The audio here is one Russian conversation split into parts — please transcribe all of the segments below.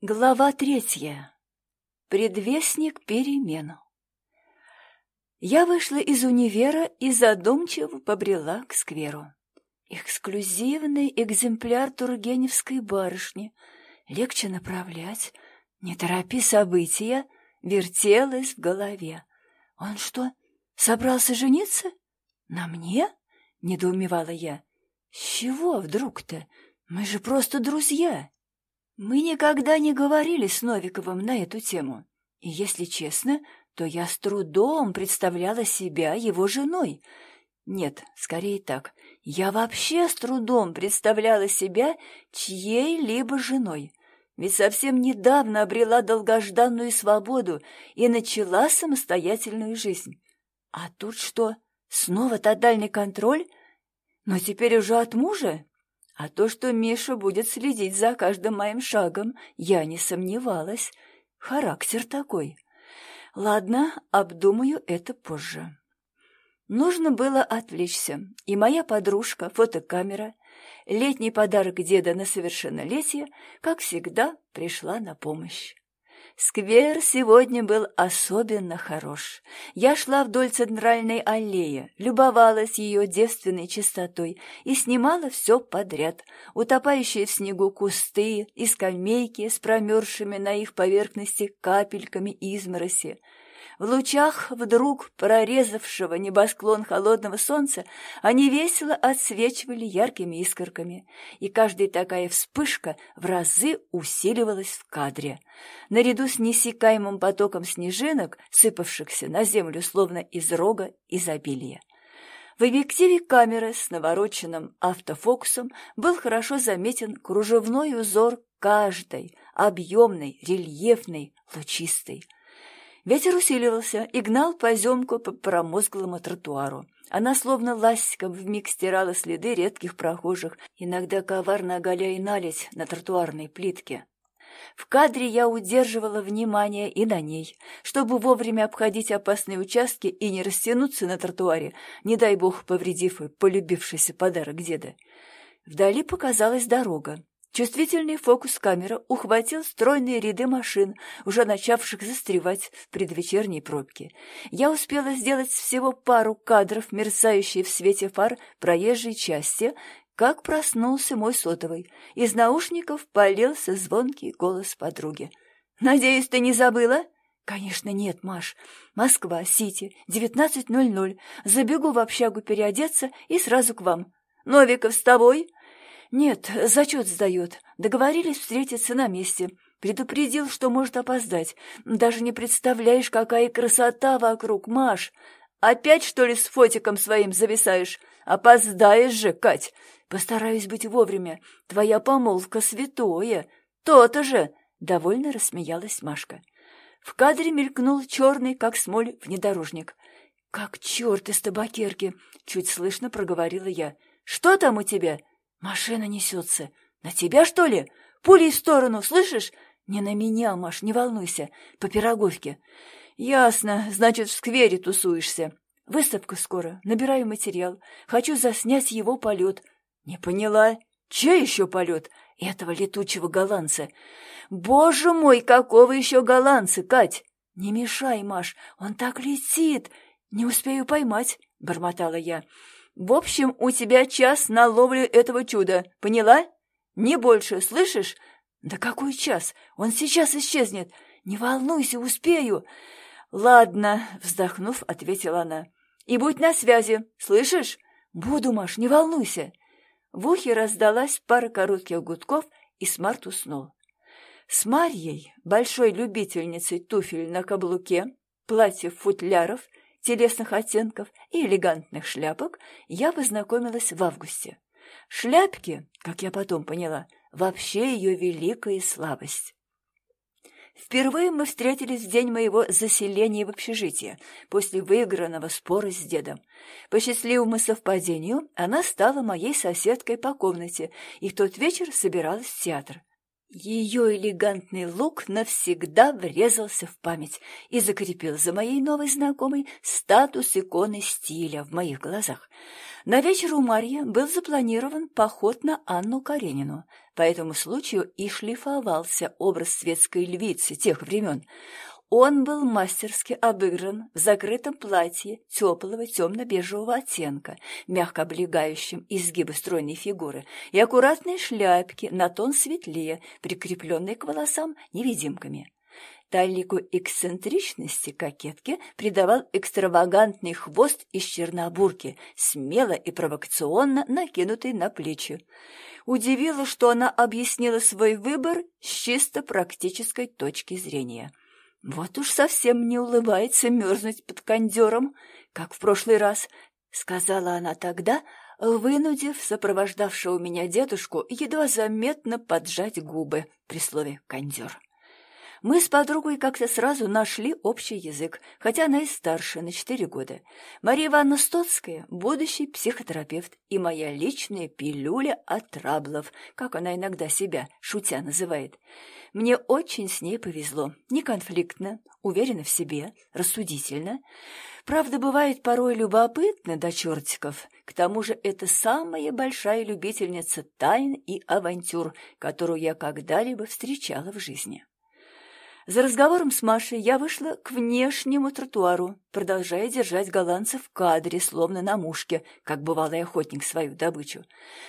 Глава третья. Предвестник перемен. Я вышла из универа и задумчиво побрела к скверу. Эксклюзивный экземпляр Тургеневской барышни. Легче направлять. Не торопи события, вертелась в голове. Он что, собрался жениться? На мне? Недоумевала я. С чего вдруг-то? Мы же просто друзья. Мы никогда не говорили с Новиковым на эту тему, и, если честно, то я с трудом представляла себя его женой. Нет, скорее так, я вообще с трудом представляла себя чьей-либо женой, ведь совсем недавно обрела долгожданную свободу и начала самостоятельную жизнь. А тут что, снова тотальный контроль? Но теперь уже от мужа? А то, что Миша будет следить за каждым моим шагом, я не сомневалась. Характер такой. Ладно, обдумаю это позже. Нужно было отвлечься, и моя подружка, фотокамера, летний подарок деда на совершеннолетие, как всегда, пришла на помощь. Сквер сегодня был особенно хорош. Я шла вдоль центральной аллеи, любовалась ее девственной чистотой и снимала все подряд. Утопающие в снегу кусты и скамейки с промерзшими на их поверхности капельками измороси, в лучах вдруг прорезавшего небосклон холодного солнца они весело отсвечивали яркими искорками, и каждая такая вспышка в разы усиливалась в кадре. Наряду с несекаемым потоком снежинок, сыпавшихся на землю словно из рога изобилия. В объективе камеры с навороченным автофокусом был хорошо заметен кружевной узор каждой, объемной, рельефной, лучистой. Ветер усиливался и гнал поземку по промозглому тротуару. Она словно ластиком вмиг стирала следы редких прохожих, иногда коварно оголяя наледь на тротуарной плитке. В кадре я удерживала внимание и на ней, чтобы вовремя обходить опасные участки и не растянуться на тротуаре, не дай бог повредив и полюбившийся подарок деда. Вдали показалась дорога. Чувствительный фокус камеры ухватил стройные ряды машин, уже начавших застревать в предвечерней пробке. Я успела сделать всего пару кадров, мерцающие в свете фар проезжей части, как проснулся мой сотовый. Из наушников полился звонкий голос подруги. «Надеюсь, ты не забыла?» «Конечно нет, Маш. Москва, Сити, 19.00. Забегу в общагу переодеться и сразу к вам. Новиков с тобой?» «Нет, зачет сдает. Договорились встретиться на месте. Предупредил, что может опоздать. Даже не представляешь, какая красота вокруг, Маш. Опять, что ли, с фотиком своим зависаешь? Опоздаешь же, Кать. Постараюсь быть вовремя. Твоя помолвка святое. То-то же!» Довольно рассмеялась Машка. В кадре мелькнул черный, как смоль, внедорожник. «Как черт из табакерки!» — чуть слышно проговорила я. «Что там у тебя?» Машина несется. На тебя, что ли? Пулей в сторону, слышишь? Не на меня, Маш, не волнуйся. По пироговке. Ясно, значит, в сквере тусуешься. Выставка скоро, набираю материал. Хочу заснять его полет. Не поняла. Чей еще полет? Этого летучего голландца. Боже мой, какого еще голландца, Кать? Не мешай, Маш, он так летит. Не успею поймать, бормотала я. В общем, у тебя час на ловлю этого чуда, поняла? Не больше, слышишь? Да какой час? Он сейчас исчезнет. Не волнуйся, успею. Ладно, вздохнув, ответила она. И будь на связи, слышишь? Буду, Маш, не волнуйся. В ухе раздалась пара коротких гудков, и Смарт уснул. С Марьей, большой любительницей туфель на каблуке, платьев-футляров телесных оттенков и элегантных шляпок я познакомилась в августе. Шляпки, как я потом поняла, вообще ее великая слабость. Впервые мы встретились в день моего заселения в общежитие, после выигранного спора с дедом. По счастливому совпадению она стала моей соседкой по комнате и в тот вечер собиралась в театр. Ее элегантный лук навсегда врезался в память и закрепил за моей новой знакомой статус иконы стиля в моих глазах. На вечер у Марьи был запланирован поход на Анну Каренину. По этому случаю и шлифовался образ светской львицы тех времен. Он был мастерски обыгран в закрытом платье теплого темно-бежевого оттенка, мягко облегающем изгибы стройной фигуры, и аккуратной шляпки на тон светлее, прикрепленной к волосам невидимками. Талику эксцентричности кокетки придавал экстравагантный хвост из чернобурки, смело и провокационно накинутый на плечи. Удивило, что она объяснила свой выбор с чисто практической точки зрения – вот уж совсем не улыбается мерзнуть под кондером, как в прошлый раз, — сказала она тогда, вынудив сопровождавшего меня дедушку едва заметно поджать губы при слове «кондер». Мы с подругой как-то сразу нашли общий язык, хотя она и старше на четыре года. Мария Ивановна Стоцкая — будущий психотерапевт и моя личная пилюля от траблов, как она иногда себя, шутя, называет. Мне очень с ней повезло. Не конфликтно, уверена в себе, рассудительно. Правда, бывает порой любопытно до чертиков. К тому же это самая большая любительница тайн и авантюр, которую я когда-либо встречала в жизни. За разговором с Машей я вышла к внешнему тротуару, продолжая держать голландца в кадре, словно на мушке, как бывалый охотник свою добычу.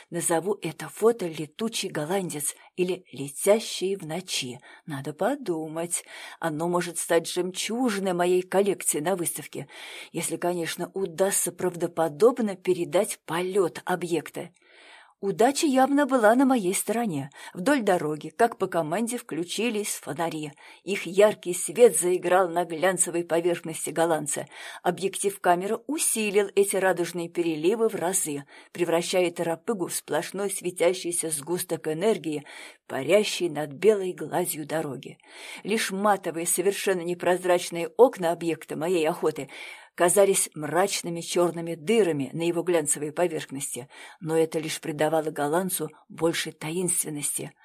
Назову это фото «Летучий голландец» или «Летящий в ночи». Надо подумать. Оно может стать жемчужиной моей коллекции на выставке, если, конечно, удастся правдоподобно передать полет объекта. Удача явно была на моей стороне. Вдоль дороги, как по команде, включились фонари. Их яркий свет заиграл на глянцевой поверхности голландца. Объектив камеры усилил эти радужные переливы в разы, превращая торопыгу в сплошной светящийся сгусток энергии, парящий над белой гладью дороги. Лишь матовые, совершенно непрозрачные окна объекта моей охоты казались мрачными черными дырами на его глянцевой поверхности, но это лишь придавало голландцу больше таинственности —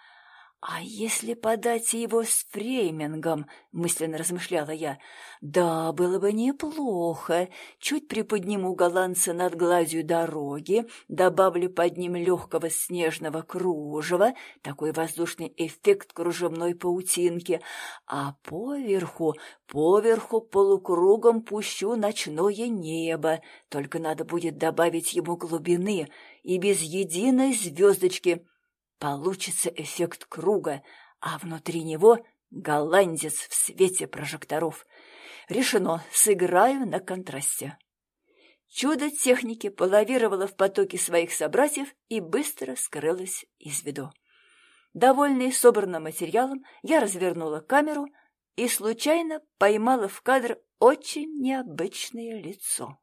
«А если подать его с фреймингом?» — мысленно размышляла я. «Да, было бы неплохо. Чуть приподниму голландца над гладью дороги, добавлю под ним легкого снежного кружева, такой воздушный эффект кружевной паутинки, а поверху, поверху полукругом пущу ночное небо. Только надо будет добавить ему глубины и без единой звездочки» Получится эффект круга, а внутри него голландец в свете прожекторов. Решено, сыграю на контрасте. Чудо техники полавировало в потоке своих собратьев и быстро скрылось из виду. Довольный собранным материалом, я развернула камеру и случайно поймала в кадр очень необычное лицо.